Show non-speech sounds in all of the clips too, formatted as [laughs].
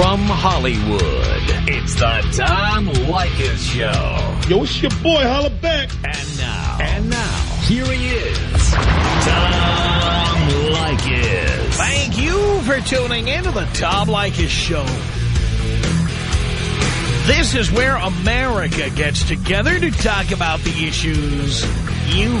From Hollywood, it's the Tom Leykis Show. Yo, it's your boy, holla back. And now. And now. Here he is. Tom Leykis. Thank you for tuning in to the Tom Leykis Show. This is where America gets together to talk about the issues you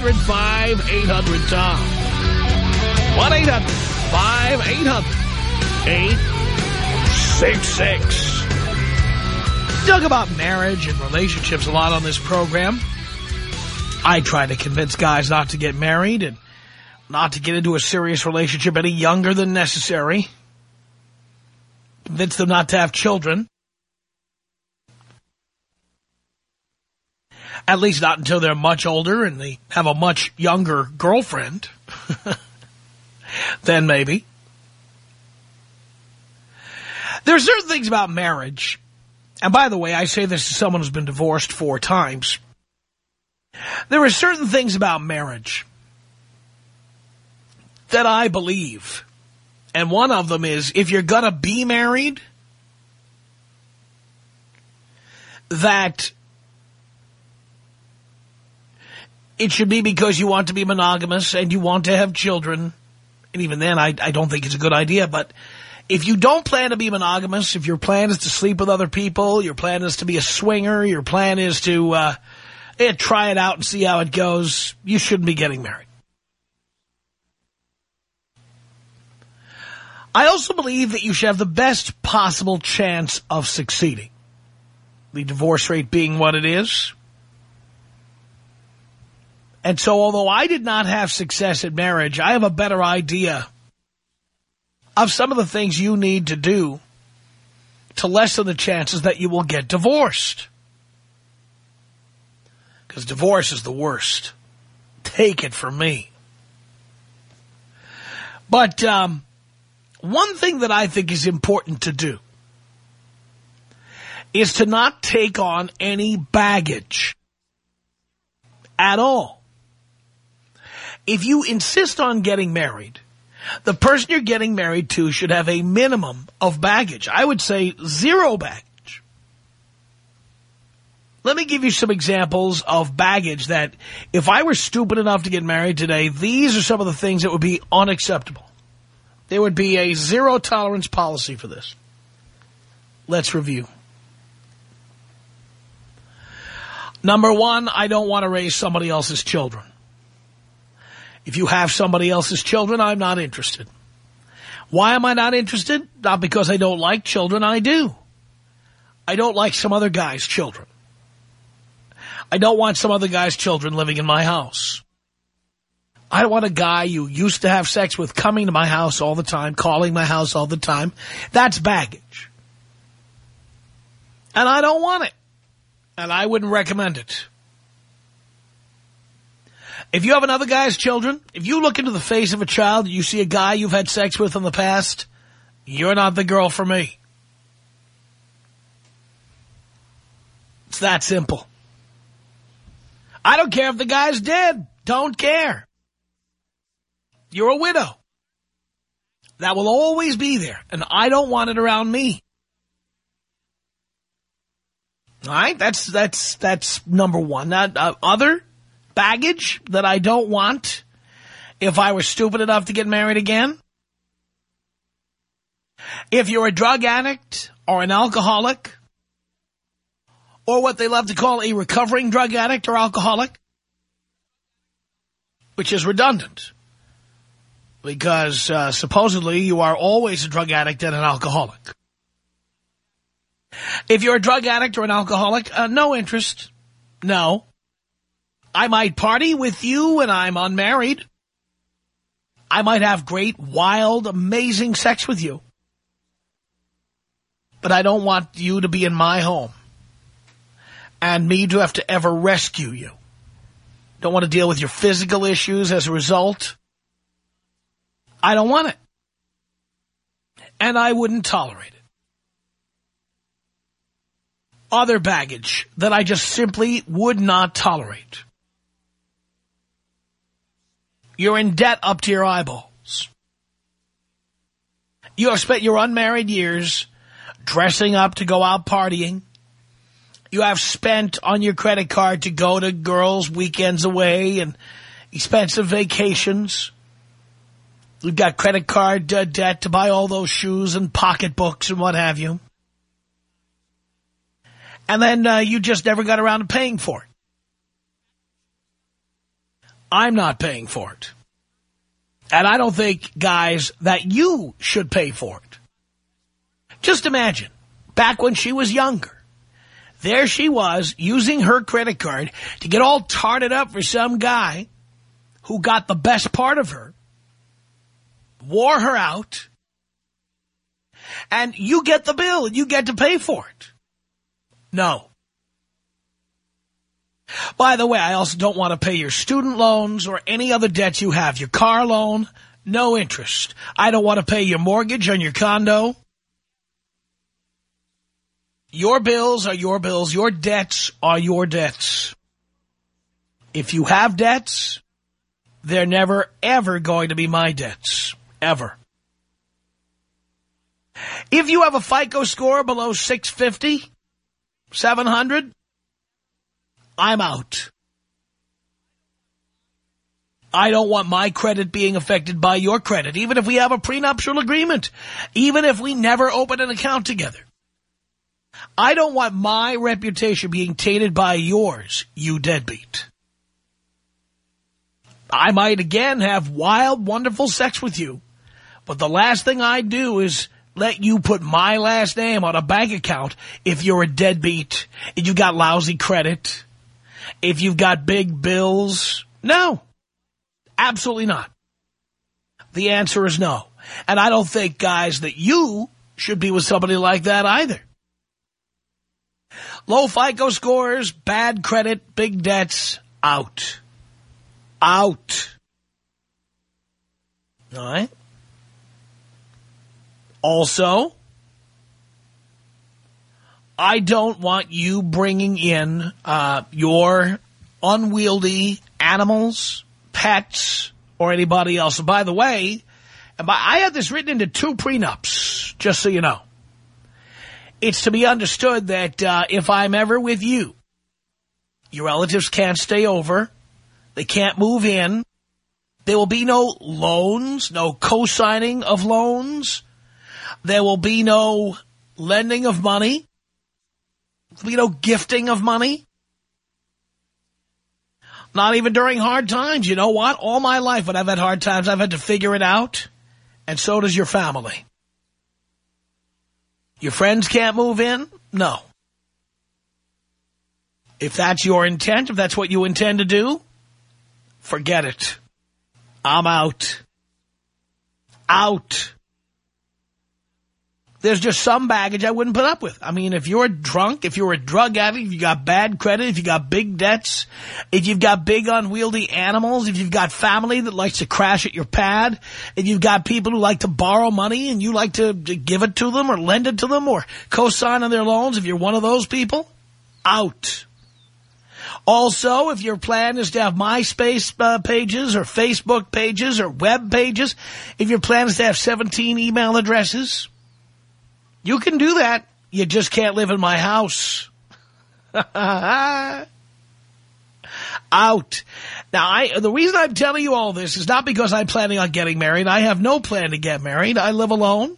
1-800-5800-TOM. 1-800-5800-866. Talk about marriage and relationships a lot on this program. I try to convince guys not to get married and not to get into a serious relationship any younger than necessary. Convince them not to have children. At least not until they're much older and they have a much younger girlfriend. [laughs] then maybe. There are certain things about marriage. And by the way, I say this to someone who's been divorced four times. There are certain things about marriage that I believe. And one of them is if you're going to be married, that it should be because you want to be monogamous and you want to have children. And even then, I, I don't think it's a good idea. But if you don't plan to be monogamous, if your plan is to sleep with other people, your plan is to be a swinger, your plan is to uh, eh, try it out and see how it goes, you shouldn't be getting married. I also believe that you should have the best possible chance of succeeding. The divorce rate being what it is. And so although I did not have success in marriage, I have a better idea of some of the things you need to do to lessen the chances that you will get divorced. Because divorce is the worst. Take it from me. But um, one thing that I think is important to do is to not take on any baggage at all. If you insist on getting married, the person you're getting married to should have a minimum of baggage. I would say zero baggage. Let me give you some examples of baggage that if I were stupid enough to get married today, these are some of the things that would be unacceptable. There would be a zero tolerance policy for this. Let's review. Number one, I don't want to raise somebody else's children. If you have somebody else's children, I'm not interested. Why am I not interested? Not because I don't like children, I do. I don't like some other guy's children. I don't want some other guy's children living in my house. I don't want a guy you used to have sex with coming to my house all the time, calling my house all the time. That's baggage. And I don't want it. And I wouldn't recommend it. If you have another guy's children, if you look into the face of a child, and you see a guy you've had sex with in the past, you're not the girl for me. It's that simple. I don't care if the guy's dead. Don't care. You're a widow. That will always be there, and I don't want it around me. All right, that's that's that's number one. Now, uh, other baggage that I don't want if I were stupid enough to get married again. If you're a drug addict or an alcoholic, or what they love to call a recovering drug addict or alcoholic, which is redundant because uh, supposedly you are always a drug addict and an alcoholic. If you're a drug addict or an alcoholic, uh, no interest. No. I might party with you when I'm unmarried. I might have great, wild, amazing sex with you. But I don't want you to be in my home and me to have to ever rescue you. Don't want to deal with your physical issues as a result. I don't want it. And I wouldn't tolerate it. Other baggage that I just simply would not tolerate. You're in debt up to your eyeballs. You have spent your unmarried years dressing up to go out partying. You have spent on your credit card to go to girls' weekends away and expensive vacations. You've got credit card uh, debt to buy all those shoes and pocketbooks and what have you. And then uh, you just never got around to paying for it. I'm not paying for it. And I don't think, guys, that you should pay for it. Just imagine, back when she was younger, there she was using her credit card to get all tarted up for some guy who got the best part of her, wore her out, and you get the bill and you get to pay for it. No. By the way, I also don't want to pay your student loans or any other debt you have. Your car loan, no interest. I don't want to pay your mortgage on your condo. Your bills are your bills. Your debts are your debts. If you have debts, they're never, ever going to be my debts. Ever. If you have a FICO score below 650, 700, I'm out. I don't want my credit being affected by your credit, even if we have a prenuptial agreement, even if we never open an account together. I don't want my reputation being tainted by yours, you deadbeat. I might again have wild, wonderful sex with you, but the last thing I do is let you put my last name on a bank account if you're a deadbeat, and you got lousy credit, if you've got big bills. No, absolutely not. The answer is no. And I don't think, guys, that you should be with somebody like that either. Low FICO scores, bad credit, big debts, out. Out. All right? Also, I don't want you bringing in uh, your unwieldy animals, pets, or anybody else. And by the way, I had this written into two prenups, just so you know it's to be understood that uh, if I'm ever with you, your relatives can't stay over. They can't move in. There will be no loans, no co-signing of loans. There will be no lending of money. Be no gifting of money. Not even during hard times. You know what? All my life when I've had hard times, I've had to figure it out. And so does your family. Your friends can't move in? No. If that's your intent, if that's what you intend to do, forget it. I'm out. Out. There's just some baggage I wouldn't put up with. I mean, if you're drunk, if you're a drug addict, if you got bad credit, if you got big debts, if you've got big unwieldy animals, if you've got family that likes to crash at your pad, if you've got people who like to borrow money and you like to give it to them or lend it to them or co-sign on their loans, if you're one of those people, out. Also, if your plan is to have MySpace uh, pages or Facebook pages or web pages, if your plan is to have 17 email addresses you can do that. You just can't live in my house. [laughs] Out. Now, I the reason I'm telling you all this is not because I'm planning on getting married. I have no plan to get married. I live alone,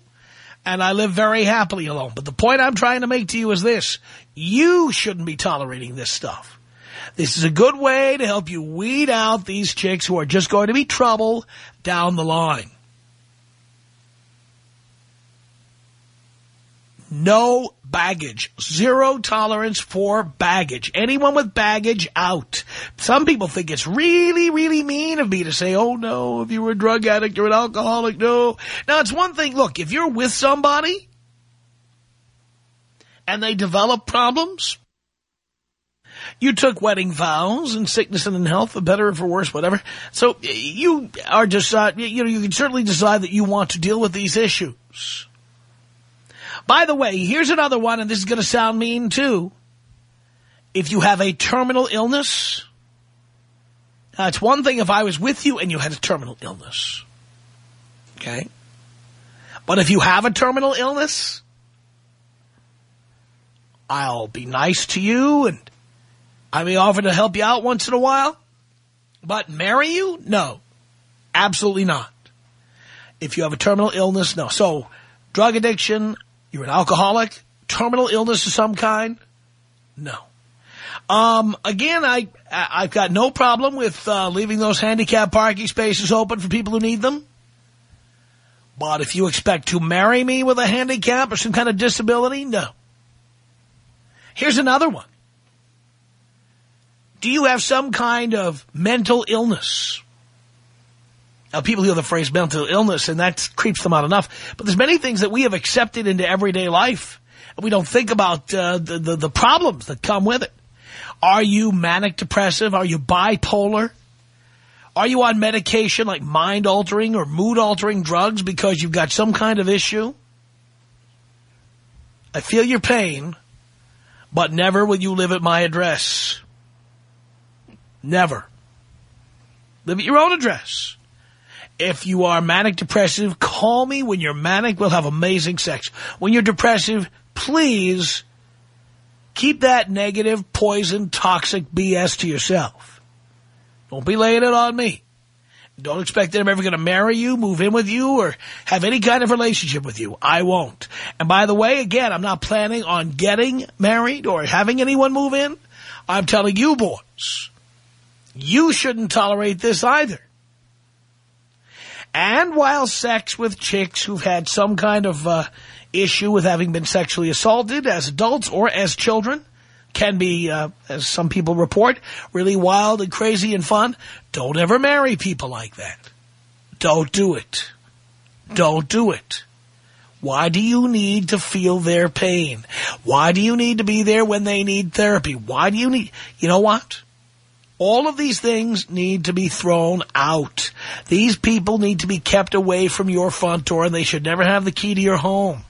and I live very happily alone. But the point I'm trying to make to you is this. You shouldn't be tolerating this stuff. This is a good way to help you weed out these chicks who are just going to be trouble down the line. No baggage. Zero tolerance for baggage. Anyone with baggage, out. Some people think it's really, really mean of me to say, oh, no, if you were a drug addict or an alcoholic, no. Now, it's one thing, look, if you're with somebody and they develop problems, you took wedding vows and sickness and in health, for better or for worse, whatever. So you are just, uh, you know, you can certainly decide that you want to deal with these issues. By the way, here's another one, and this is going to sound mean too. If you have a terminal illness, uh, it's one thing if I was with you and you had a terminal illness. Okay? But if you have a terminal illness, I'll be nice to you and I may offer to help you out once in a while. But marry you? No. Absolutely not. If you have a terminal illness, no. So, drug addiction, you're an alcoholic, terminal illness of some kind? No. Um, again, I, I've got no problem with uh, leaving those handicap parking spaces open for people who need them. But if you expect to marry me with a handicap or some kind of disability, no. Here's another one. Do you have some kind of mental illness? People hear the phrase mental illness, and that creeps them out enough. But there's many things that we have accepted into everyday life, and we don't think about uh, the, the, the problems that come with it. Are you manic depressive? Are you bipolar? Are you on medication like mind-altering or mood-altering drugs because you've got some kind of issue? I feel your pain, but never will you live at my address. Never. Live at your own address. If you are manic depressive, call me when you're manic. We'll have amazing sex. When you're depressive, please keep that negative, poison, toxic BS to yourself. Don't be laying it on me. Don't expect that I'm ever going to marry you, move in with you, or have any kind of relationship with you. I won't. And by the way, again, I'm not planning on getting married or having anyone move in. I'm telling you boys, you shouldn't tolerate this either. And while sex with chicks who've had some kind of uh, issue with having been sexually assaulted as adults or as children can be, uh, as some people report, really wild and crazy and fun, don't ever marry people like that. Don't do it. Don't do it. Why do you need to feel their pain? Why do you need to be there when they need therapy? Why do you need... You know what? All of these things need to be thrown out. These people need to be kept away from your front door, and they should never have the key to your home.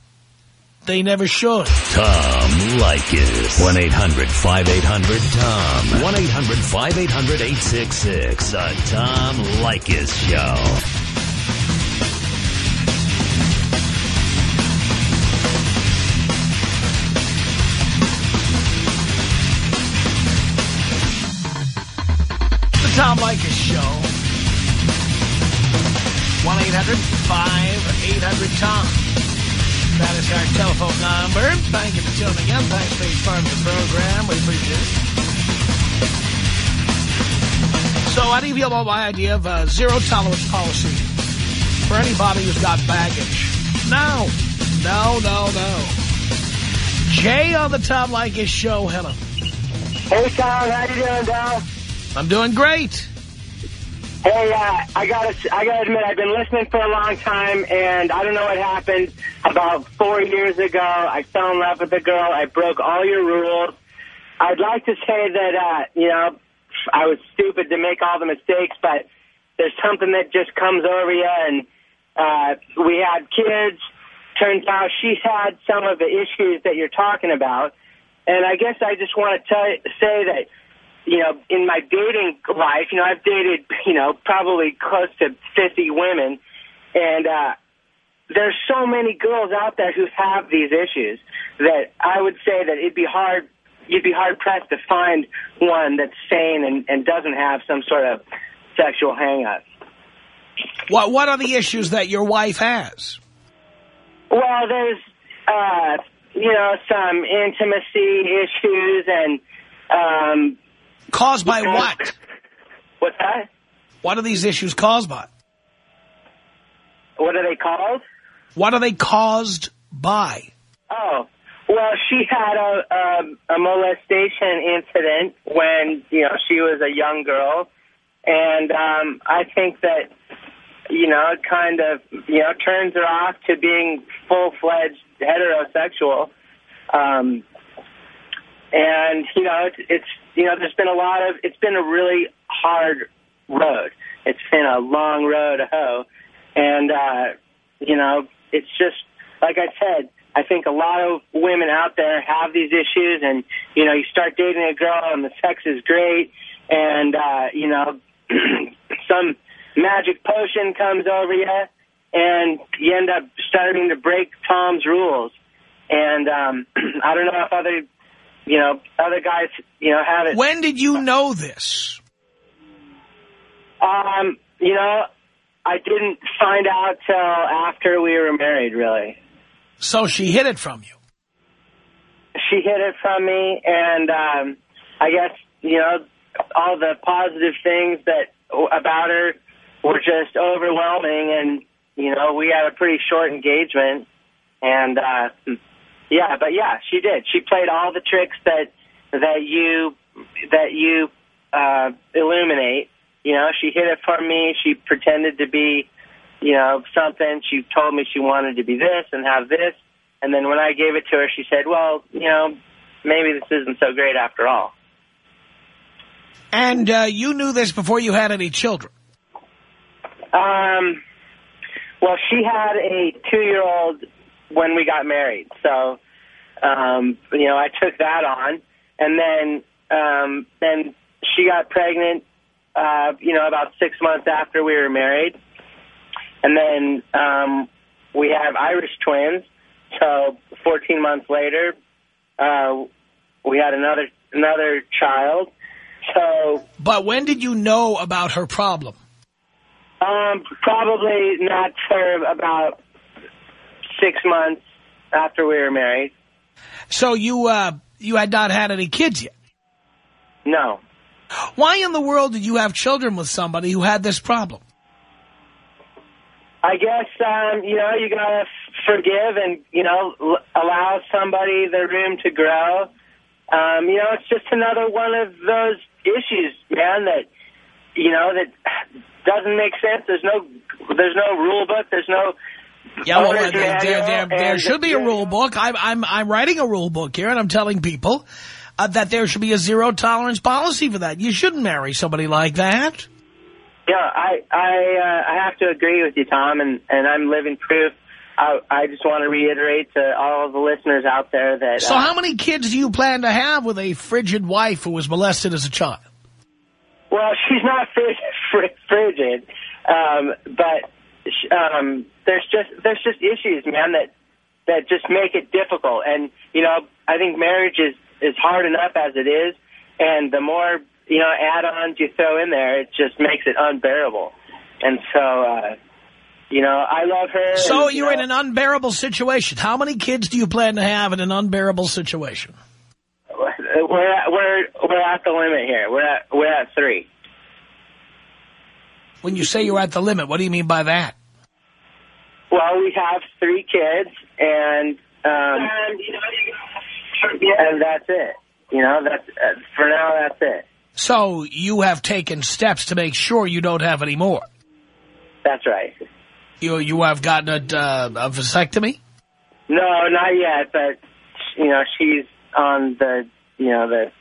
They never should. Tom Leykis. 1-800-5800-TOM. 1-800-5800-866. The Tom Leykis Show. Tom Leykis Show. 1-800-5800-TOM. That is our telephone number. Thank you for tuning in. Thanks for being part of the program. We appreciate it. So how do you feel about my idea of a zero tolerance policy for anybody who's got baggage? No. No, no, no. Jay on the Tom Leykis Show. Hello. Hey, Tom. How you doing, Dal? I'm doing great. Hey, uh, I gotta, I gotta admit, I've been listening for a long time, and I don't know what happened. About four years ago, I fell in love with a girl. I broke all your rules. I'd like to say that, uh, you know, I was stupid to make all the mistakes, but there's something that just comes over you, and uh, we had kids. Turns out she had some of the issues that you're talking about, and I guess I just want to say that you know, in my dating life, you know, I've dated, you know, probably close to 50 women, and uh, there's so many girls out there who have these issues that I would say that it'd be hard, you'd be hard pressed to find one that's sane and, and doesn't have some sort of sexual hang-up. What What are the issues that your wife has? Well, there's, uh, you know, some intimacy issues and um, Caused by what? What's that? What are these issues caused by? What are they called? What are they caused by? Oh, well, she had a, a, a molestation incident when, you know, she was a young girl. And um, I think that, you know, it kind of, you know, turns her off to being full-fledged heterosexual. Um, and, you know, it's, it's, you know, there's been a lot of, it's been a really hard road. It's been a long road to hoe. And, uh, you know, it's just, like I said, I think a lot of women out there have these issues and, you know, you start dating a girl and the sex is great and, uh, you know, [clears throat] some magic potion comes over you and you end up starting to break Tom's rules. And um, [clears throat] I don't know if other, you know, other guys, you know, have it. When did you know this? Um, you know, I didn't find out till after we were married, really. So she hid it from you? She hid it from me, and um, I guess, you know, all the positive things that about her were just overwhelming, and, you know, we had a pretty short engagement, and, uh, yeah, but yeah, she did. She played all the tricks that, that you, that you, uh, illuminate. You know, she hid it from me. She pretended to be, you know, something. She told me she wanted to be this and have this. And then when I gave it to her, she said, well, you know, maybe this isn't so great after all. And uh, you knew this before you had any children? Um, well, she had a two-year-old when we got married. So, um, you know, I took that on. And then, um, then she got pregnant, uh, you know, about six months after we were married. And then um, we have Irish twins. So 14 months later, uh, we had another another child. So, but when did you know about her problem? Um, probably not for about six months after we were married. So you uh, you had not had any kids yet? No. Why in the world did you have children with somebody who had this problem? I guess, um, you know, you got to forgive and, you know, allow somebody the room to grow. Um, you know, it's just another one of those issues, man, that, you know, that doesn't make sense. There's no, there's no rule book. There's no yeah, well, there, there, there, there should be a rule book. I'm, I'm, I'm writing a rule book here, and I'm telling people uh, that there should be a zero tolerance policy for that. You shouldn't marry somebody like that. Yeah, I I uh, I have to agree with you, Tom, and and I'm living proof. I I just want to reiterate to all of the listeners out there that. So, uh, how many kids do you plan to have with a frigid wife who was molested as a child? Well, she's not frigid, frigid um, but um, there's just there's just issues, man, that that just make it difficult. And you know, I think marriage is is hard enough as it is, and the more you know add-ons you throw in there, it just makes it unbearable. And so, uh, you know, I love her. So and, you're know, in an unbearable situation. How many kids do you plan to have in an unbearable situation? We're at, we're we're at the limit here. We're at we're at three. When you say you're at the limit, what do you mean by that? Well, we have three kids, and um, and that's it. You know, that's uh, for now. That's it. So you have taken steps to make sure you don't have any more. That's right. You you have gotten a, uh, a vasectomy? No, not yet. But you know, she's on the you know the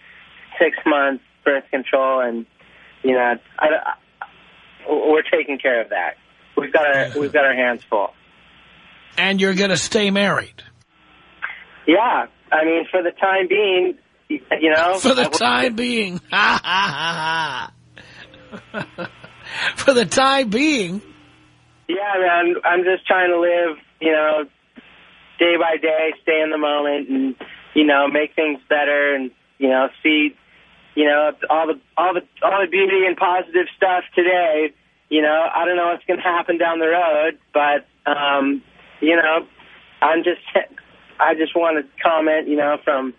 six month birth control, and you know, I, I, we're taking care of that. We've got our we've got our hands full. And you're going to stay married? Yeah, I mean, for the time being, you know. [laughs] For the time being. [laughs] for the time being. Yeah, man, I'm just trying to live, you know, day by day, stay in the moment, and you know, make things better, and you know, see, you know, all the all the all the beauty and positive stuff today. You know, I don't know what's going to happen down the road, but um, you know, I'm just [laughs] I just want to comment, you know, from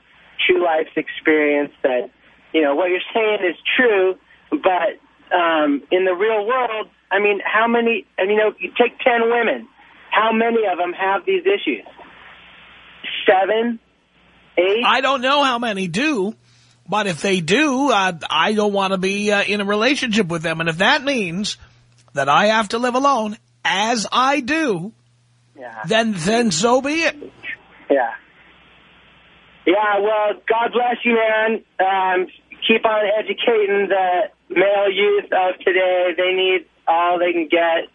true life's experience that, you know, what you're saying is true, but um, in the real world, I mean, how many, and you know, you take 10 women, how many of them have these issues? seven, eight. I don't know how many do, but if they do, uh, I don't want to be uh, in a relationship with them. And if that means that I have to live alone, as I do, yeah. then then so be it. Yeah. Yeah, well, God bless you, man. Um, keep on educating the male youth of today. They need all they can get.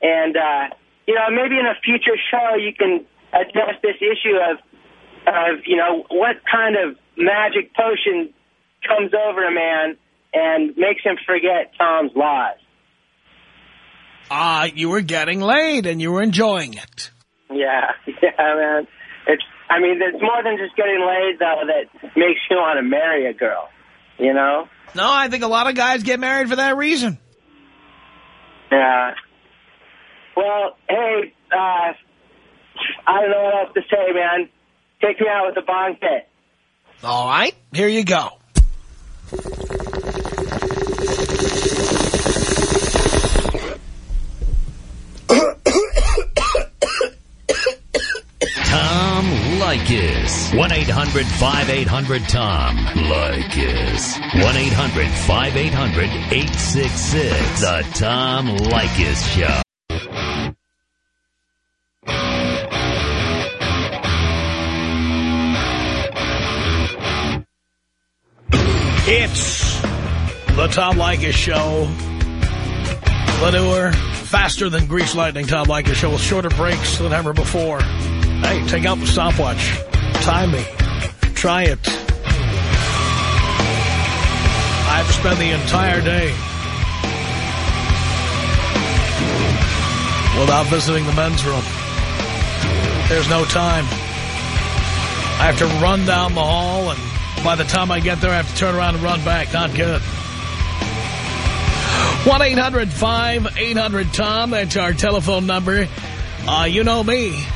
And, uh, you know, maybe in a future show you can address this issue of, of, you know, what kind of magic potion comes over a man and makes him forget Tom's lies. Ah, uh, you were getting laid and you were enjoying it. Yeah, [laughs] yeah, man. It's, I mean, it's more than just getting laid, though, that makes you want to marry a girl, you know? No, I think a lot of guys get married for that reason. Yeah. Well, hey, uh, I don't know what else to say, man. Take me out with the bong pit. All right, here you go. Tom Leykis. 1-800-5800-TOM. Leykis. 1-800-5800-866. The Tom Leykis Show. It's the Tom Leykis Show. Newer, faster than grease lightning Tom Leykis Show with shorter breaks than ever before. Hey, take out the stopwatch. Time me. Try it. I've spent the entire day without visiting the men's room. There's no time. I have to run down the hall, and by the time I get there, I have to turn around and run back. Not good. 1-800-5800-TOM. That's our telephone number. Uh, you know me.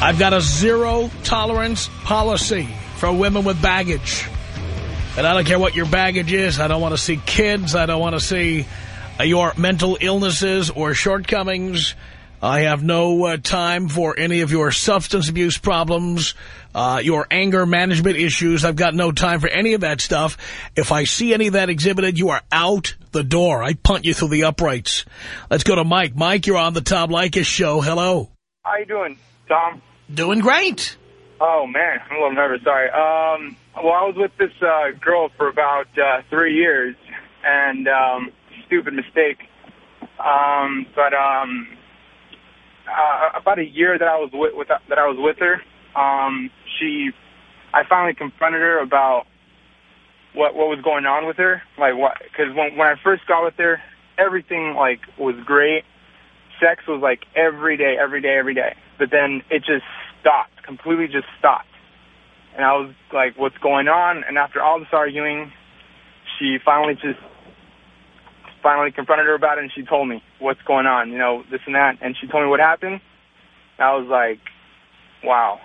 I've got a zero tolerance policy for women with baggage. And I don't care what your baggage is. I don't want to see kids. I don't want to see uh, your mental illnesses or shortcomings. I have no uh, time for any of your substance abuse problems, uh, your anger management issues. I've got no time for any of that stuff. If I see any of that exhibited, you are out the door. I punt you through the uprights. Let's go to Mike. Mike, you're on the Tom Leykis show. Hello. How you doing, Tom? Doing great. Oh, man. I'm a little nervous. Sorry. Um, well, I was with this uh, girl for about uh, three years, and um, stupid mistake. Um, but um, uh, about a year that I was with, with that I was with her, um, she, I finally confronted her about what what was going on with her. Like what? Because when when I first got with her, everything like was great. Sex was like every day, every day, every day. But then it just stopped, completely just stopped. And I was like, what's going on? And after all this arguing, she finally just finally confronted her about it, and she told me what's going on, you know, this and that. And she told me what happened. I was like, wow,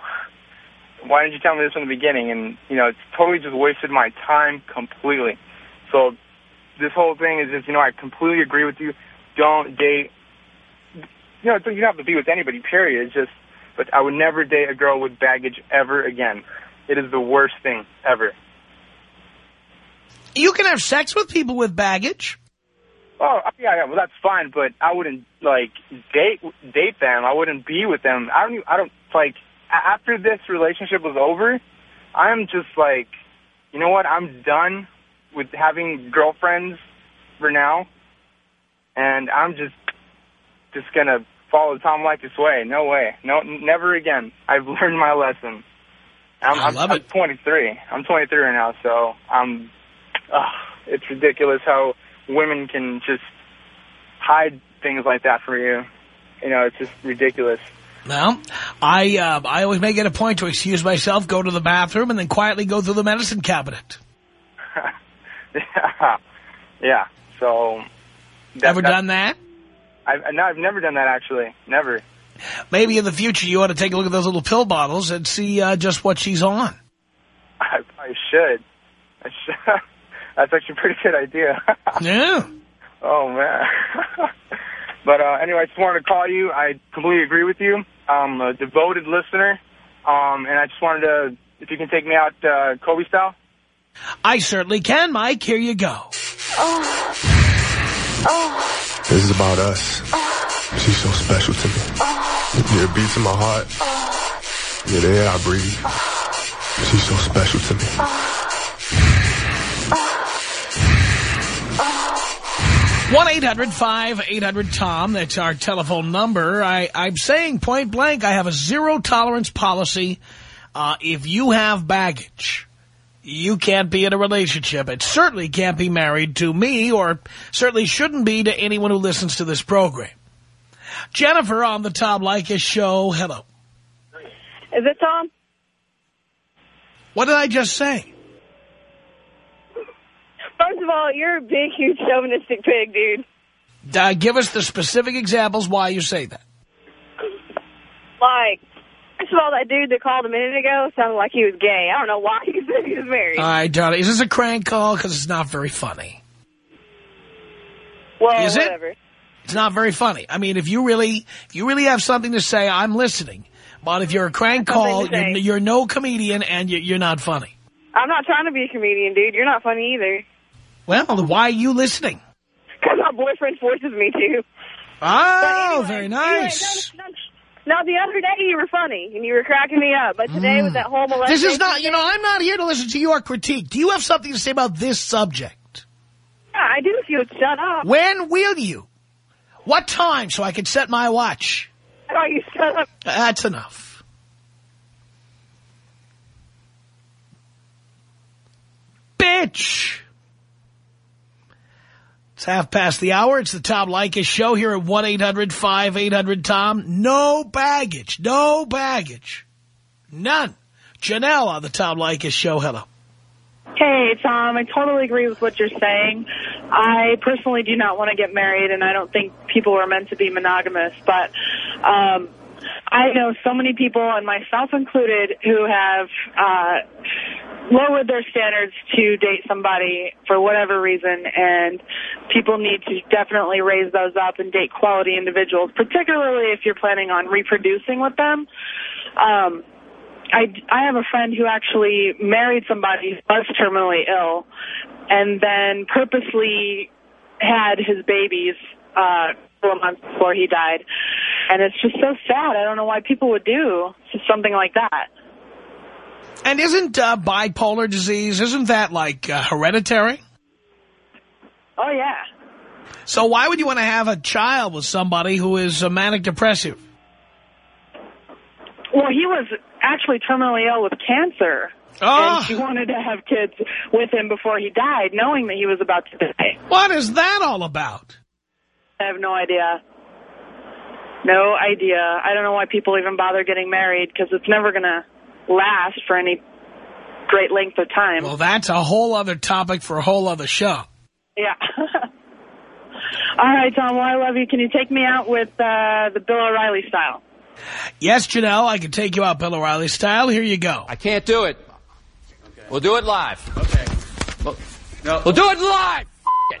why didn't you tell me this from the beginning? And, you know, it's totally just wasted my time completely. So this whole thing is just, you know, I completely agree with you. Don't date, you know, you don't have to be with anybody, period. It's just, but I would never date a girl with baggage ever again. It is the worst thing ever. You can have sex with people with baggage. Oh, yeah, yeah, well, that's fine, but I wouldn't, like, date date them. I wouldn't be with them. I don't, even, I don't, like, after this relationship was over, I'm just like, you know what, I'm done with having girlfriends for now, and I'm just, just going to follow Tom Leykis' way. No way. No, never again. I've [laughs] learned my lesson. I'm, I love I'm, it. I'm 23. I'm 23 right now, so I'm, uh, it's ridiculous how women can just hide things like that for you. You know, it's just ridiculous. Well, I uh, I always make it a point to excuse myself, go to the bathroom, and then quietly go through the medicine cabinet. [laughs] yeah, yeah. So, that, Ever done that? I've, no, I've never done that actually. Never. Maybe in the future you ought to take a look at those little pill bottles and see uh, just what she's on. [laughs] I, I should. I should. [laughs] That's actually a pretty good idea. [laughs] Yeah. oh man. [laughs] but uh, anyway, I just wanted to call you. I completely agree with you. I'm a devoted listener. Um, and I just wanted to, if you can take me out uh, Kobe style. I certainly can, Mike. Here you go. oh This is about us. She's so special to me. Yeah, it beats in my heart. Yeah, the air I breathe. She's so special to me. One 800 tom That's our telephone number. I, I'm saying point blank, I have a zero tolerance policy. Uh, if you have baggage, you can't be in a relationship. It certainly can't be married to me or certainly shouldn't be to anyone who listens to this program. Jennifer on the Tom Leykis show. Hello. Is it Tom? What did I just say? Of all, you're a big, huge chauvinistic pig, dude. Uh, give us the specific examples why you say that. Like, first of all, that dude that called a minute ago sounded like he was gay. I don't know why he [laughs] said he was married. All right, darling. Is this a crank call? Because it's not very funny. well, is it? whatever. It's not very funny. I mean, if you really, if you really have something to say, I'm listening. But if you're a crank call, you're, you're no comedian and you're, you're not funny. I'm not trying to be a comedian, dude. You're not funny either. Well, why are you listening? Because my boyfriend forces me to. Oh, Anyway, very nice. no, no, no, the other day you were funny and you were cracking me up, but today with that whole molestation... Mm. This is not, you know, I'm not here to listen to your critique. Do you have something to say about this subject? Yeah, I do if you would shut up. When will you? What time so I can set my watch? Why you shut up? That's enough. Bitch. It's half past the hour. It's the Tom Leykis show here at 1-800-5800-TOM. No baggage. No baggage. None. Janelle on the Tom Leykis show. Hello. Hey, Tom, I totally agree with what you're saying. I personally do not want to get married, and I don't think people are meant to be monogamous. But um, I know so many people, and myself included, who have uh, lowered their standards to date somebody for whatever reason, and people need to definitely raise those up and date quality individuals, particularly if you're planning on reproducing with them. Um, I, I have a friend who actually married somebody who was terminally ill and then purposely had his babies uh, of months before he died. And it's just so sad. I don't know why people would do something like that. And isn't uh, bipolar disease, isn't that like uh, hereditary? Oh, yeah. So why would you want to have a child with somebody who is uh, manic depressive? Well, he was actually terminally ill with cancer. Oh, And she wanted to have kids with him before he died, knowing that he was about to die. what is that all about? I have no idea. No idea. I don't know why people even bother getting married because it's never going to last for any great length of time. Well, that's a whole other topic for a whole other show. yeah. [laughs] All right, Tom. Well, I love you. Can you take me out with uh, the Bill O'Reilly style? Yes, Janelle, I can take you out Bill O'Reilly style. Here you go. I can't do it. Okay. We'll do it live. Okay. We'll, we'll do it live. It.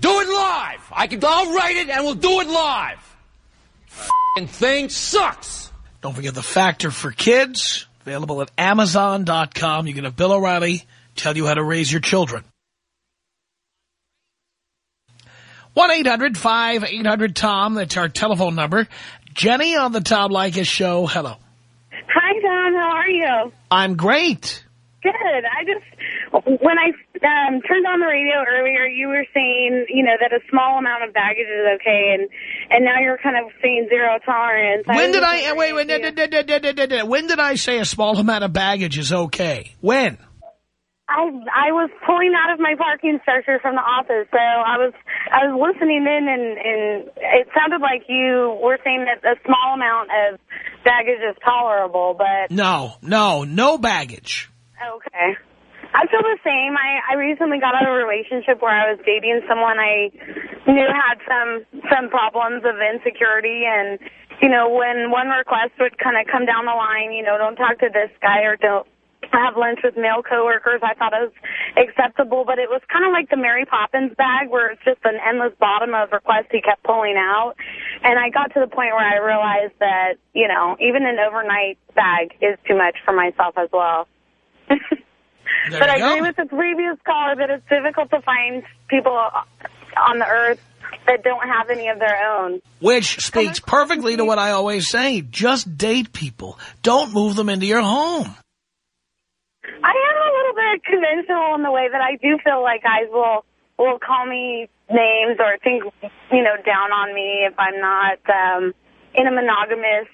Do it live. I can. I'll write it and we'll do it live. F***ing thing sucks. Don't forget the Factor for Kids, available at Amazon.com. You can have Bill O'Reilly tell you how to raise your children. 1-800-5800-TOM. That's our telephone number. Jenny on the Tom Leykis show. Hello. Hi, Tom. How are you? I'm great. Good. I just, when I um, turned on the radio earlier, you were saying, you know, that a small amount of baggage is okay, and and now you're kind of saying zero tolerance. When was did I, wait, wait, if you- da- da- da- da- da- da- when did I say a small amount of baggage is okay? When? I I was pulling out of my parking structure from the office, so I was I was listening in, and and it sounded like you were saying that a small amount of baggage is tolerable, but No, no, no baggage. okay. I feel the same. I I recently got out of a relationship where I was dating someone I knew had some some problems of insecurity, and you know when one request would kind of come down the line, you know, don't talk to this guy or don't have lunch with male coworkers. I thought it was acceptable, but it was kind of like the Mary Poppins bag where it's just an endless bottom of requests he kept pulling out. And I got to the point where I realized that, you know, even an overnight bag is too much for myself as well. [laughs] but I go. agree with the previous caller that it's difficult to find people on the earth that don't have any of their own. Which speaks perfectly to what I always say. Just date people. Don't move them into your home. I am a little bit conventional in the way that I do feel like guys will will call me names or think, you know, down on me if I'm not um, in a monogamous,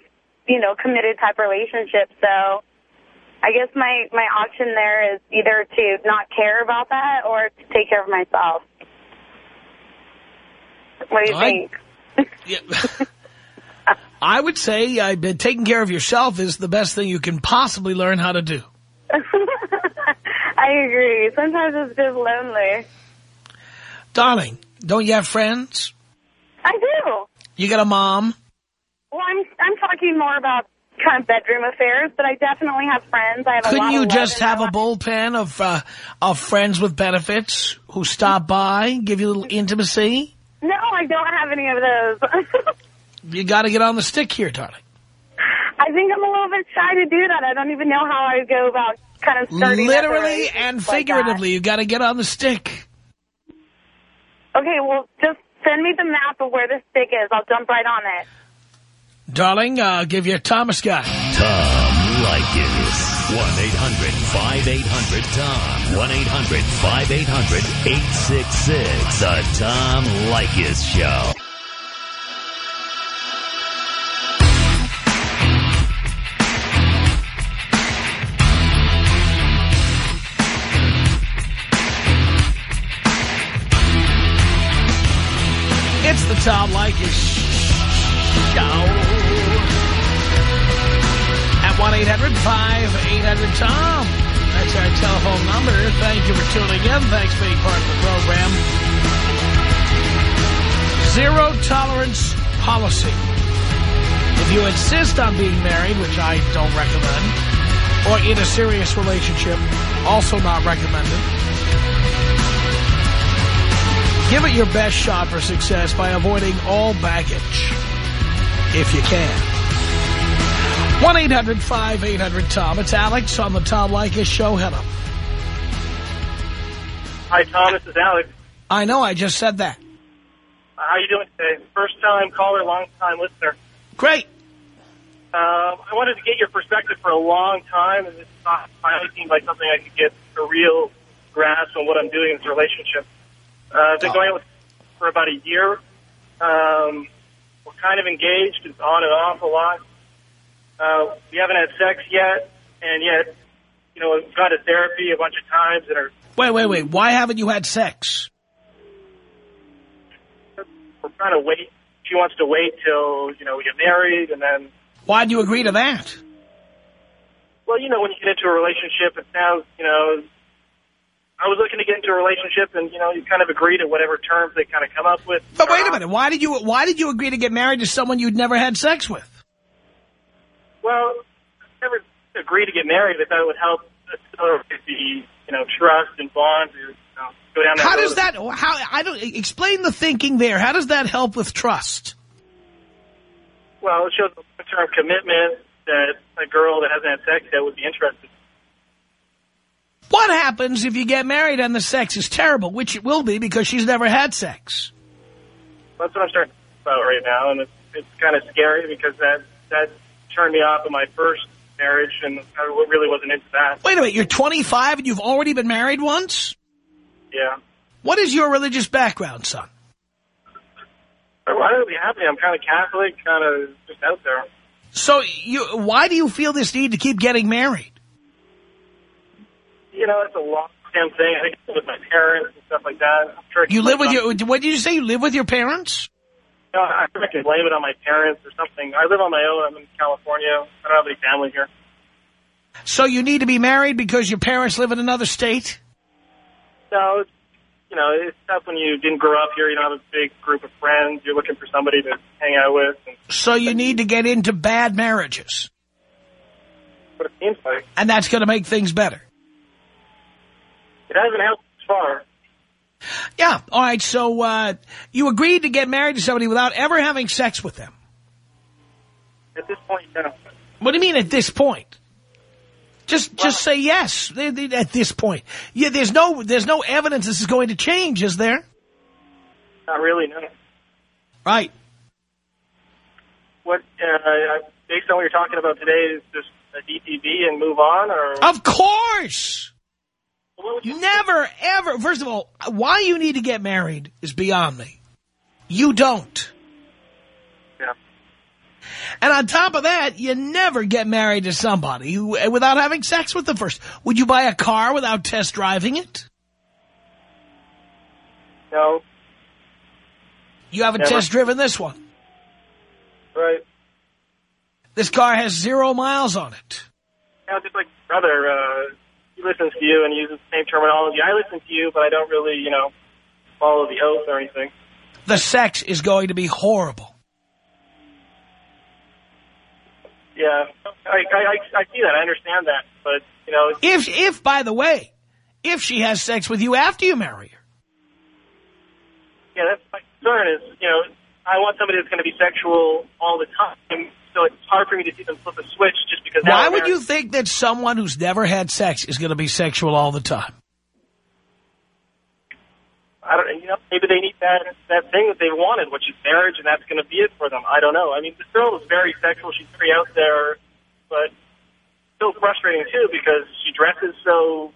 you know, committed type relationship. So I guess my, my option there is either to not care about that or to take care of myself. What do you I- think? [laughs] Yeah. [laughs] I would say uh, taking care of yourself is the best thing you can possibly learn how to do. [laughs] I agree. Sometimes it's just lonely. Darling, don't you have friends? I do. You got a mom? Well, I'm I'm talking more about kind of bedroom affairs, but I definitely have friends. I have a Couldn't you just have a bullpen of uh, of friends with benefits who stop by, give you a little intimacy? No, I don't have any of those. [laughs] You got to get on the stick here, darling. I think I'm a little bit shy to do that. I don't even know how I would go about kind of starting Literally and like figuratively, you got to get on the stick. Okay, well, just send me the map of where the stick is. I'll jump right on it. Darling, uh, give you a Thomas Guide. Tom Leykis. 1-800-5800-TOM. 1-800-5800-866. The Tom Leykis Show. It's the Tom Leykis Show. At 1-800-5800-TOM. That's our telephone number. Thank you for tuning in. Thanks for being part of the program. Zero tolerance policy. If you insist on being married, which I don't recommend, or in a serious relationship, also not recommended, Give it your best shot for success by avoiding all baggage, if you can. 1-800-5800-TOM. It's Alex on the Tom Leykis Show. Hello. Hi, Tom. This is Alex. I know, I just said that. How you doing today? First time caller, long time listener. Great. Um, I wanted to get your perspective for a long time, and this finally seemed like something I could get a real grasp on what I'm doing in this relationship. Uh, I've been going with for about a year. Um, we're kind of engaged. It's on and off a lot. Uh, we haven't had sex yet, and yet, you know, we've gone to therapy a bunch of times and are Wait, wait, wait. Why haven't you had sex? we're trying to wait. She wants to wait till you know we get married, and then Why'd you agree to that? Well, you know, when you get into a relationship, it sounds, you know, I was looking to get into a relationship, and you know, you kind of agree to whatever terms they kind of come up with. But wait a minute. Why did you Why did you agree to get married to someone you'd never had sex with? Well, I never agreed to get married. I thought it would help accelerate the, you know, trust and bond to you know, go down that How road. does that? How I don't explain the thinking there. How does that help with trust? Well, it shows a long-term commitment that a girl that hasn't had sex yet would be interested. What happens if you get married and the sex is terrible, which it will be because she's never had sex? That's what I'm starting to think about right now, and it's, it's kind of scary because that that turned me off of my first marriage, and I really wasn't into that. Wait a minute, you're 25 and you've already been married once? Yeah. What is your religious background, son? I don't really have any. I'm kind of Catholic, kind of just out there. So you, why do you feel this need to keep getting married? You know, it's a long-term thing. I think with my parents and stuff like that. I'm sure You live with it your, what did you say, you live with your parents? Know, I think I can blame it on my parents or something. I live on my own. I'm in California. I don't have any family here. So you need to be married because your parents live in another state? No, it's, you know, it's tough when you didn't grow up here. You don't have a big group of friends. You're looking for somebody to hang out with. And, So you need to get into bad marriages. what it seems like. And that's going to make things better. It hasn't helped as far. Yeah. All right. So uh, you agreed to get married to somebody without ever having sex with them. At this point, no. What do you mean at this point? Just just say yes at this point. Yeah, there's no there's no evidence this is going to change, is there? Not really, no. Right. What, uh, based on what you're talking about today, is just a DTV and move on, or? Of course. What would you Never, ever. First of all, why you need to get married is beyond me. You don't. Yeah. And on top of that, you never get married to somebody who, without having sex with them first. Would you buy a car without test driving it? No. You haven't Never. test driven this one. Right. This car has zero miles on it. Yeah, just like brother, uh, listens to you and uses the same terminology. I listen to you, but I don't really, you know, follow the oath or anything. The sex is going to be horrible. Yeah, I, I, I, I see that. I understand that, but you know, If, if, by the way, if she has sex with you after you marry her. yeah, that's my concern. Is you know, I want somebody that's going to be sexual all the time, so it's hard for me to see them flip a switch just because. Why would you think that someone who's never had sex is going to be sexual all the time? I don't, you know, maybe they need that that thing that they wanted, which is marriage, and that's going to be it for them. I don't know. I mean, this girl is very sexual. She's very out there, but so frustrating too because she dresses so,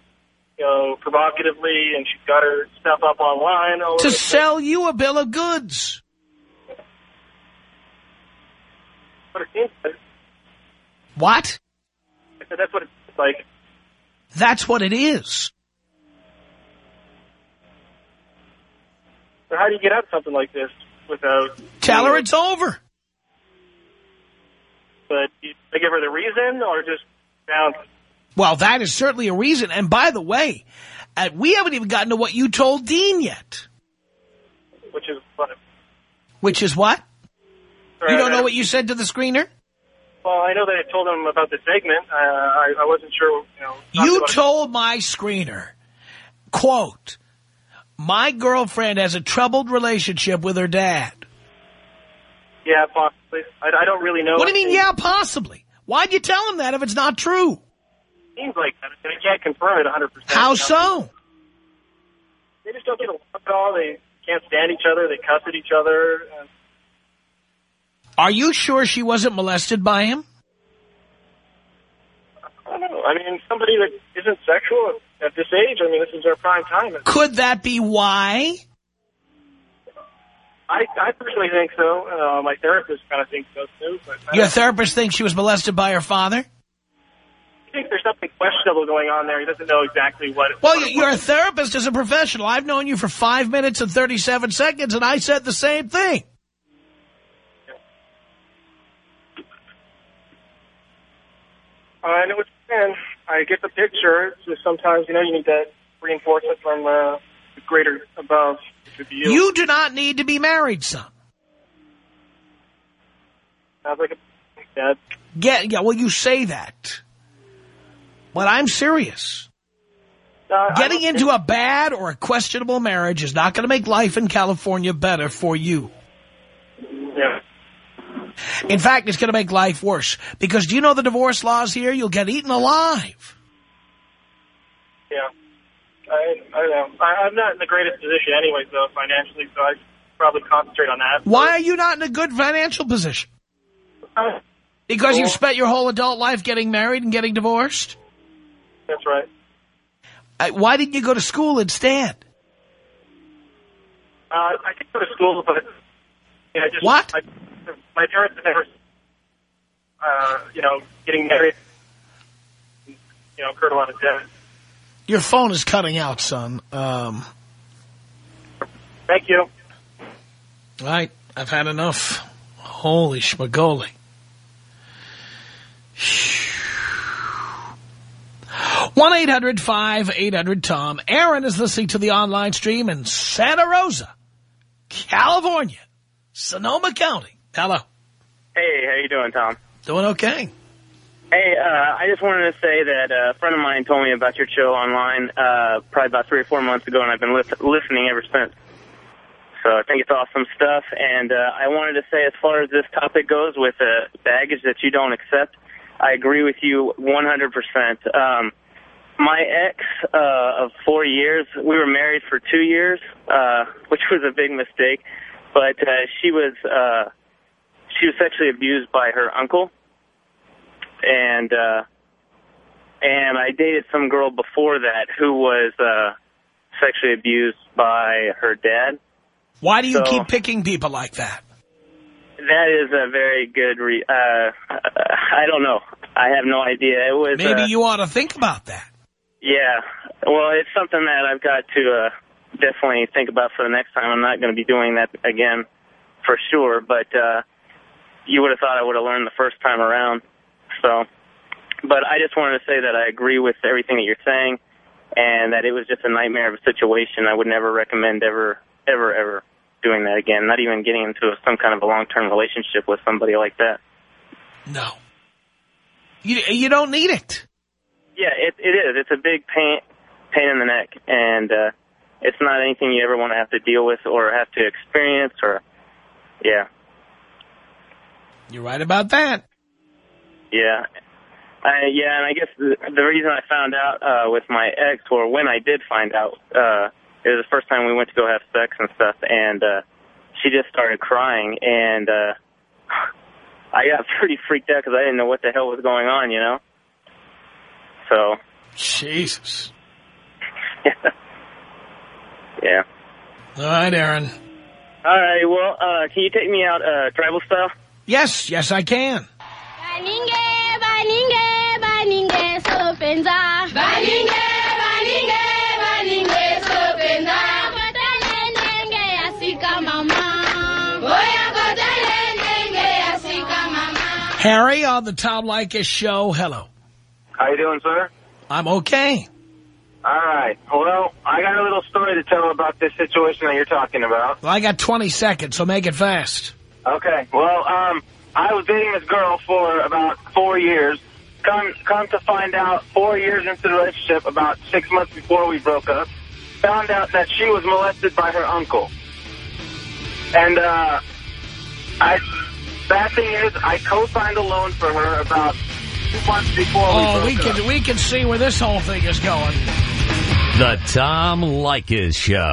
you know, provocatively, and she's got her stuff up online. To sell you a bill of goods. What it seems like. What? I said that's what it's like. That's what it is. So how do you get out something like this without? Tell her it's over. But you, they give her the reason, or just bounce. Well, that is certainly a reason. And by the way, uh, we haven't even gotten to what you told Dean yet. Which is what. Which is what? You don't know what you said to the screener? Well, I know that I told him about the segment. Uh, I, I wasn't sure, you know. You about it. told my screener, quote, my girlfriend has a troubled relationship with her dad. Yeah, possibly. I, I don't really know. What do you mean, It yeah, possibly? Why'd you tell him that if it's not true? Seems like that. I can't confirm it 100%. How so? They just don't get along at all. They can't stand each other. They cuss at each other. Are you sure she wasn't molested by him? I don't know. I mean, somebody that isn't sexual at this age, I mean, this is their prime time. Could that be why? I, I personally think so. Uh, my therapist kind of thinks so, too. But Your therapist thinks she was molested by her father? I think there's something questionable going on there. He doesn't know exactly what. Well, what it you're a therapist as a professional. I've known you for five minutes and 37 seconds, and I said the same thing. I know what you're. I get the picture. Just sometimes, you know, you need that reinforcement from uh, the greater above you. You do not need to be married, son. Sounds like a dad. Get, yeah, well, you say that. But I'm serious. Uh, Getting into a bad or a questionable marriage is not going to make life in California better for you. Yeah. In fact, it's going to make life worse. Because do you know the divorce laws here? You'll get eaten alive. Yeah. I, I don't know. I, I'm not in the greatest position anyway, though, financially, so I probably concentrate on that. Why are you not in a good financial position? Uh, Because you've spent your whole adult life getting married and getting divorced? that's right. Uh, Why didn't you go to school instead? Uh, I did go to school, but yeah, just What? I, my parents have never, uh, you know, getting married, you know, incurred a lot of debt. Your phone is cutting out, son. Um, Thank you. right, I've had enough. Holy schmagoli. one 800 tom Aaron is listening to the online stream in Santa Rosa, California, Sonoma County. Hello. Hey, how you doing, Tom? Doing okay. Hey, uh, I just wanted to say that uh, a friend of mine told me about your show online uh, probably about three or four months ago, and I've been lis listening ever since. So I think it's awesome stuff. And uh, I wanted to say, as far as this topic goes with uh, baggage that you don't accept, I agree with you 100%. Um, my ex uh, of four years, we were married for two years, uh, [laughs] which was a big mistake. But uh, she was uh, she was sexually abused by her uncle, and uh, and I dated some girl before that who was uh, sexually abused by her dad. Why do you So- keep picking people like that? That is a very good. Re- uh, I don't know. I have no idea. It was Maybe uh, you ought to think about that. Yeah. Well, it's something that I've got to uh, definitely think about for the next time. I'm not going to be doing that again for sure, but uh, you would have thought I would have learned the first time around. So, but I just wanted to say that I agree with everything that you're saying and that it was just a nightmare of a situation. I would never recommend ever, ever, ever doing that again, not even getting into some kind of a long-term relationship with somebody like that. No. You, you don't need it. Yeah, it, it is. It's a big pain, pain in the neck, and uh, it's not anything you ever want to have to deal with or have to experience. Or, yeah, You're right about that. yeah, I, yeah. And I guess the, the reason I found out uh, with my ex, or when I did find out, uh, it was the first time we went to go have sex and stuff, and uh, she just started crying, and uh, [sighs] I got [laughs] pretty freaked out because I didn't know what the hell was going on, you know. So. Jesus. [laughs] yeah. All right, Aaron. All right. Well, uh, can you take me out uh, tribal style? Yes, yes, I can. Baninge, baninge, baninge, sopenza. Baninge, baninge, baninge, sopenza. Kotale nenge asika mama. Oya kotale nenge asika mama. Harry on the Tom Leykis show. Hello. How you doing, sir? I'm okay. All right. Well, I got a little story to tell about this situation that you're talking about. Well, I got 20 seconds, so make it fast. Okay. Well, um, I was dating this girl for about four years. Come, come to find out, four years into the relationship, about six months before we broke up, found out that she was molested by her uncle. And uh, I, bad thing is, I co-signed a loan for her about two months before Oh, we we broke up. can, we can see where this whole thing is going. The Tom Leykis Show.